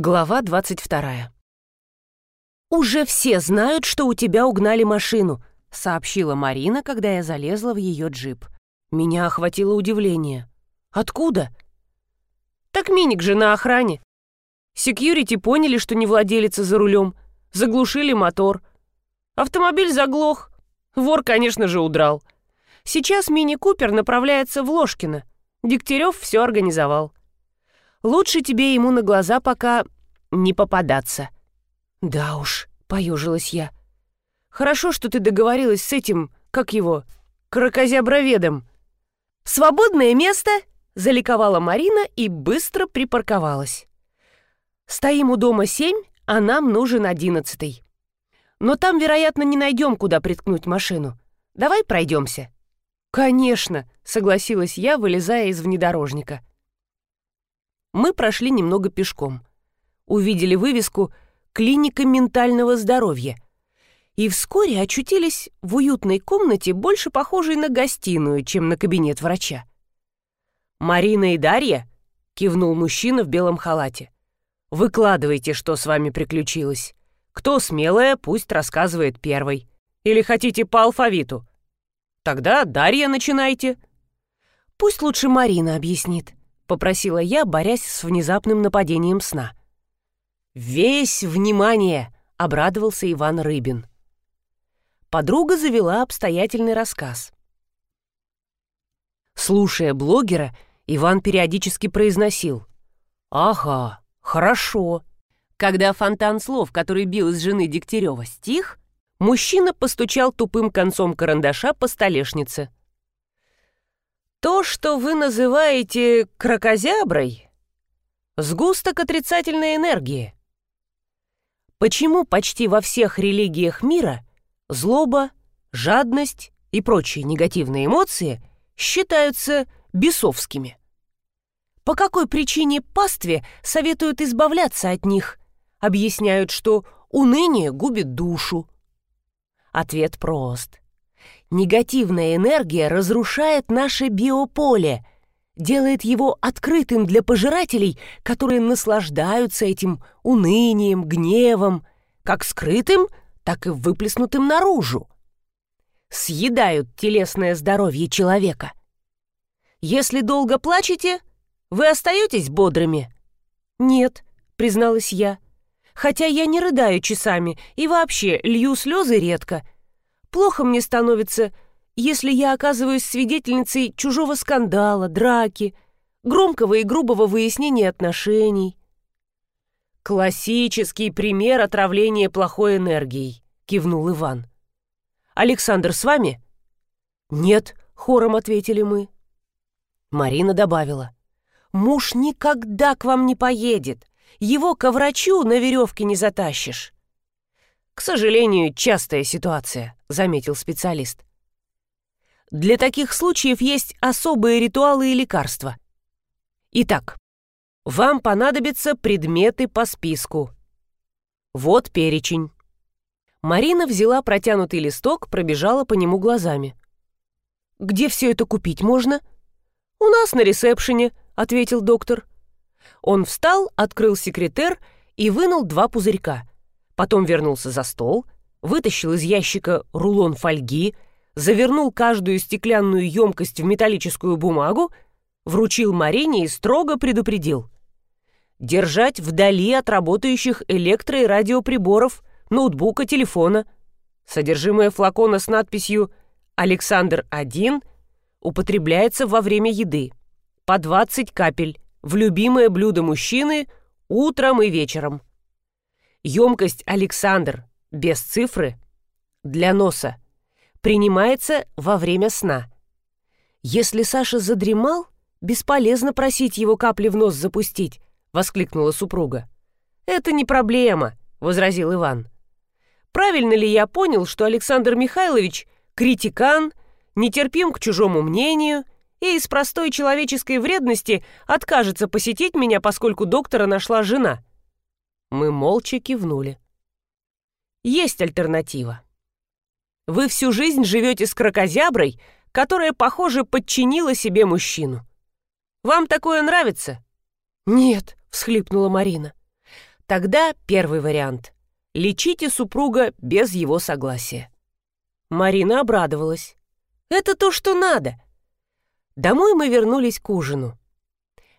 Глава 22. «Уже все знают, что у тебя угнали машину», — сообщила Марина, когда я залезла в ее джип. Меня охватило удивление. «Откуда?» «Так Миник же на охране. Секьюрити поняли, что не владелица за рулем, заглушили мотор. Автомобиль заглох. Вор, конечно же, удрал. Сейчас Мини-Купер направляется в Ложкино. Дегтярев все организовал. Лучше тебе ему на глаза пока не попадаться». «Да уж», — поежилась я. «Хорошо, что ты договорилась с этим, как его, крокозяброведом». «Свободное место!» — заликовала Марина и быстро припарковалась. «Стоим у дома семь, а нам нужен одиннадцатый. Но там, вероятно, не найдем, куда приткнуть машину. Давай пройдемся». «Конечно», — согласилась я, вылезая из внедорожника мы прошли немного пешком. Увидели вывеску «Клиника ментального здоровья» и вскоре очутились в уютной комнате, больше похожей на гостиную, чем на кабинет врача. «Марина и Дарья?» — кивнул мужчина в белом халате. «Выкладывайте, что с вами приключилось. Кто смелая, пусть рассказывает первой. Или хотите по алфавиту? Тогда Дарья начинайте». «Пусть лучше Марина объяснит», попросила я, борясь с внезапным нападением сна. «Весь внимание!» — обрадовался Иван Рыбин. Подруга завела обстоятельный рассказ. Слушая блогера, Иван периодически произносил «Ага, хорошо». Когда фонтан слов, который бил из жены Дегтярева, стих, мужчина постучал тупым концом карандаша по столешнице. То, что вы называете крокозяброй, сгусток отрицательной энергии. Почему почти во всех религиях мира злоба, жадность и прочие негативные эмоции считаются бесовскими? По какой причине пастве советуют избавляться от них? Объясняют, что уныние губит душу. Ответ прост – Негативная энергия разрушает наше биополе, делает его открытым для пожирателей, которые наслаждаются этим унынием, гневом, как скрытым, так и выплеснутым наружу. Съедают телесное здоровье человека. Если долго плачете, вы остаетесь бодрыми? Нет, призналась я. Хотя я не рыдаю часами и вообще лью слезы редко — Плохо мне становится, если я оказываюсь свидетельницей чужого скандала, драки, громкого и грубого выяснения отношений. «Классический пример отравления плохой энергией», — кивнул Иван. «Александр с вами?» «Нет», — хором ответили мы. Марина добавила. «Муж никогда к вам не поедет. Его ко врачу на веревке не затащишь». «К сожалению, частая ситуация», — заметил специалист. «Для таких случаев есть особые ритуалы и лекарства. Итак, вам понадобятся предметы по списку. Вот перечень». Марина взяла протянутый листок, пробежала по нему глазами. «Где все это купить можно?» «У нас на ресепшене», — ответил доктор. Он встал, открыл секретер и вынул два пузырька — Потом вернулся за стол, вытащил из ящика рулон фольги, завернул каждую стеклянную емкость в металлическую бумагу, вручил Марине и строго предупредил. Держать вдали от работающих электро- и радиоприборов, ноутбука, телефона. Содержимое флакона с надписью «Александр-1» употребляется во время еды. По 20 капель в любимое блюдо мужчины утром и вечером. Емкость «Александр» без цифры для носа принимается во время сна. Если Саша задремал, бесполезно просить его капли в нос запустить, воскликнула супруга. Это не проблема, возразил Иван. Правильно ли я понял, что Александр Михайлович критикан, нетерпим к чужому мнению и из простой человеческой вредности откажется посетить меня, поскольку доктора нашла жена? Мы молча кивнули. Есть альтернатива. Вы всю жизнь живете с крокозяброй, которая, похоже, подчинила себе мужчину. Вам такое нравится? Нет, всхлипнула Марина. Тогда первый вариант. Лечите супруга без его согласия. Марина обрадовалась. Это то, что надо. Домой мы вернулись к ужину.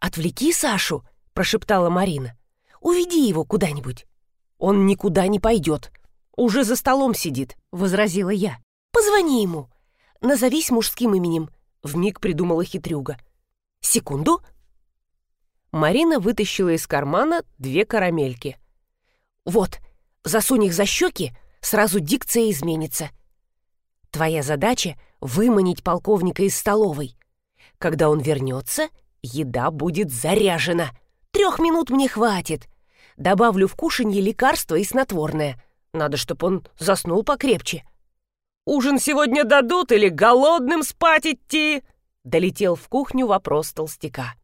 «Отвлеки Сашу», — прошептала Марина. «Уведи его куда-нибудь». «Он никуда не пойдет. Уже за столом сидит», — возразила я. «Позвони ему. Назовись мужским именем», — вмиг придумала хитрюга. «Секунду». Марина вытащила из кармана две карамельки. «Вот, засунь их за щеки, сразу дикция изменится. Твоя задача — выманить полковника из столовой. Когда он вернется, еда будет заряжена. Трех минут мне хватит. Добавлю в кушанье лекарство и снотворное. Надо, чтобы он заснул покрепче. «Ужин сегодня дадут или голодным спать идти?» Долетел в кухню вопрос толстяка.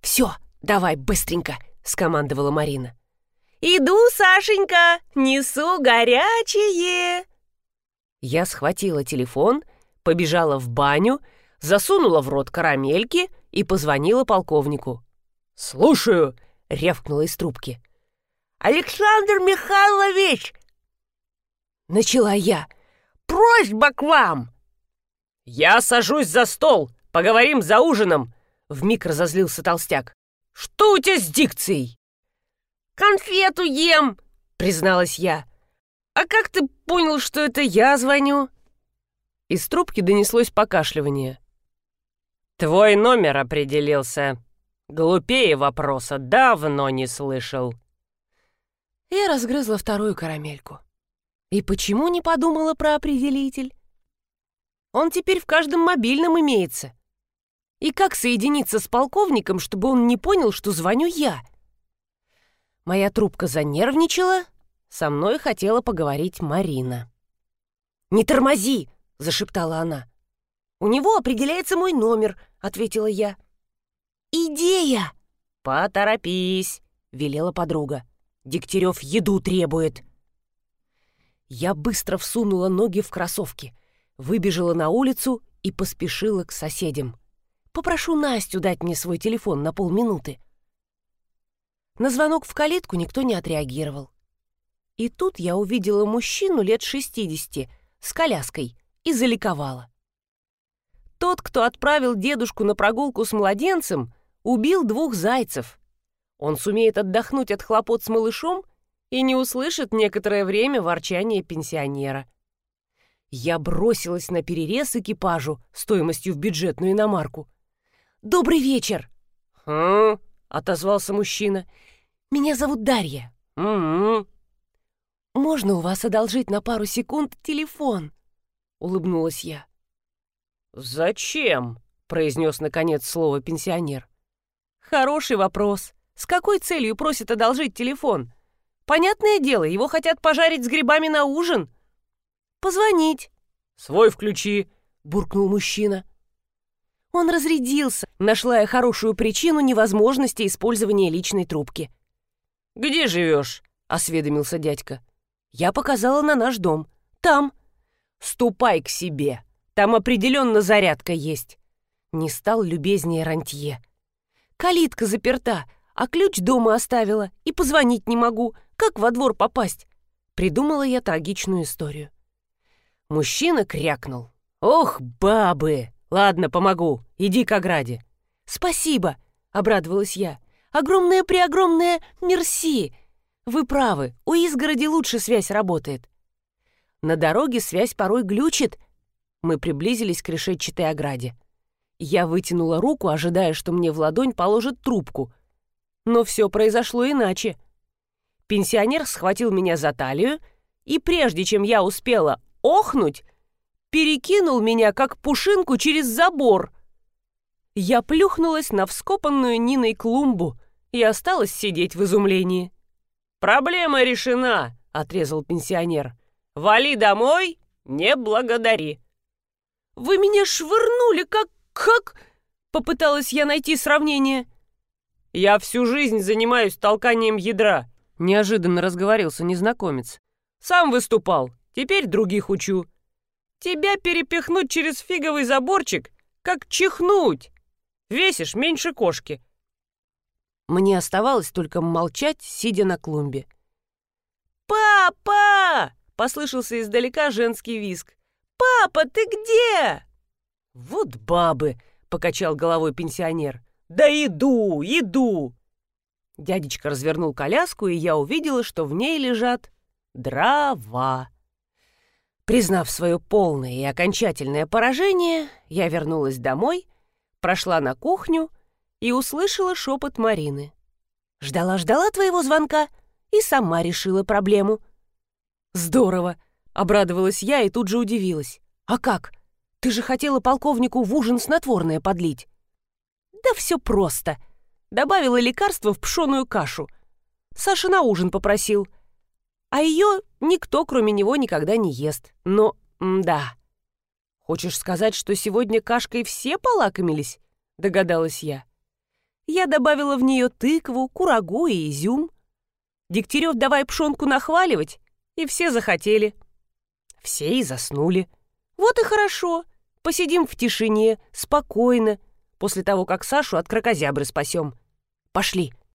«Все, давай быстренько», — скомандовала Марина. «Иду, Сашенька, несу горячее!» Я схватила телефон, побежала в баню, засунула в рот карамельки и позвонила полковнику. «Слушаю!» — рявкнула из трубки. «Александр Михайлович!» Начала я. «Просьба к вам!» «Я сажусь за стол, поговорим за ужином!» Вмиг разозлился толстяк. «Что у тебя с дикцией?» «Конфету ем!» — призналась я. «А как ты понял, что это я звоню?» Из трубки донеслось покашливание. «Твой номер определился. Глупее вопроса давно не слышал». Я разгрызла вторую карамельку. И почему не подумала про определитель? Он теперь в каждом мобильном имеется. И как соединиться с полковником, чтобы он не понял, что звоню я? Моя трубка занервничала, со мной хотела поговорить Марина. «Не тормози!» — зашептала она. «У него определяется мой номер», — ответила я. «Идея!» «Поторопись!» — велела подруга. «Дегтярев еду требует!» Я быстро всунула ноги в кроссовки, выбежала на улицу и поспешила к соседям. Попрошу Настю дать мне свой телефон на полминуты. На звонок в калитку никто не отреагировал. И тут я увидела мужчину лет шестидесяти с коляской и заликовала. Тот, кто отправил дедушку на прогулку с младенцем, убил двух зайцев. Он сумеет отдохнуть от хлопот с малышом и не услышит некоторое время ворчание пенсионера. Я бросилась на перерез экипажу стоимостью в бюджетную иномарку. «Добрый вечер!» «Хм?» — отозвался мужчина. «Меня зовут Дарья». «Угу». «Можно у вас одолжить на пару секунд телефон?» — улыбнулась я. «Зачем?» — произнес наконец слово пенсионер. «Хороший вопрос. С какой целью просит одолжить телефон? Понятное дело, его хотят пожарить с грибами на ужин. Позвонить». «Свой включи», — буркнул мужчина. Он разрядился, нашла я хорошую причину невозможности использования личной трубки. «Где живешь?» — осведомился дядька. Я показала на наш дом. «Там». «Ступай к себе. Там определенно зарядка есть». Не стал любезнее рантье. «Калитка заперта, а ключ дома оставила, и позвонить не могу. Как во двор попасть?» Придумала я трагичную историю. Мужчина крякнул. «Ох, бабы! Ладно, помогу. Иди к ограде». «Спасибо!» — обрадовалась я. «Огромное-преогромное мерси! Вы правы, у изгороди лучше связь работает». На дороге связь порой глючит. Мы приблизились к решетчатой ограде. Я вытянула руку, ожидая, что мне в ладонь положат трубку. Но все произошло иначе. Пенсионер схватил меня за талию, и прежде чем я успела охнуть, перекинул меня, как пушинку, через забор. Я плюхнулась на вскопанную Ниной клумбу и осталась сидеть в изумлении. «Проблема решена», — отрезал пенсионер. «Вали домой, не благодари». «Вы меня швырнули, как... как...» — попыталась я найти сравнение. «Я всю жизнь занимаюсь толканием ядра», — неожиданно разговорился незнакомец. «Сам выступал, теперь других учу. Тебя перепихнуть через фиговый заборчик, как чихнуть. Весишь меньше кошки». Мне оставалось только молчать, сидя на клумбе. «Папа!» — послышался издалека женский виск. «Папа, ты где?» «Вот бабы!» — покачал головой пенсионер. «Да иду, иду!» Дядечка развернул коляску, и я увидела, что в ней лежат дрова. Признав свое полное и окончательное поражение, я вернулась домой, прошла на кухню и услышала шепот Марины. Ждала-ждала твоего звонка и сама решила проблему. Здорово! Обрадовалась я и тут же удивилась. А как? Ты же хотела полковнику в ужин снотворное подлить. Да все просто. Добавила лекарство в пшеную кашу. Саша на ужин попросил. А ее никто, кроме него, никогда не ест. Но, да. Хочешь сказать, что сегодня кашкой все полакомились? Догадалась я. Я добавила в нее тыкву, курагу и изюм. Дегтярев давай пшонку нахваливать, и все захотели. Все и заснули. Вот и хорошо. Посидим в тишине, спокойно, после того, как Сашу от крокозябры спасем. Пошли.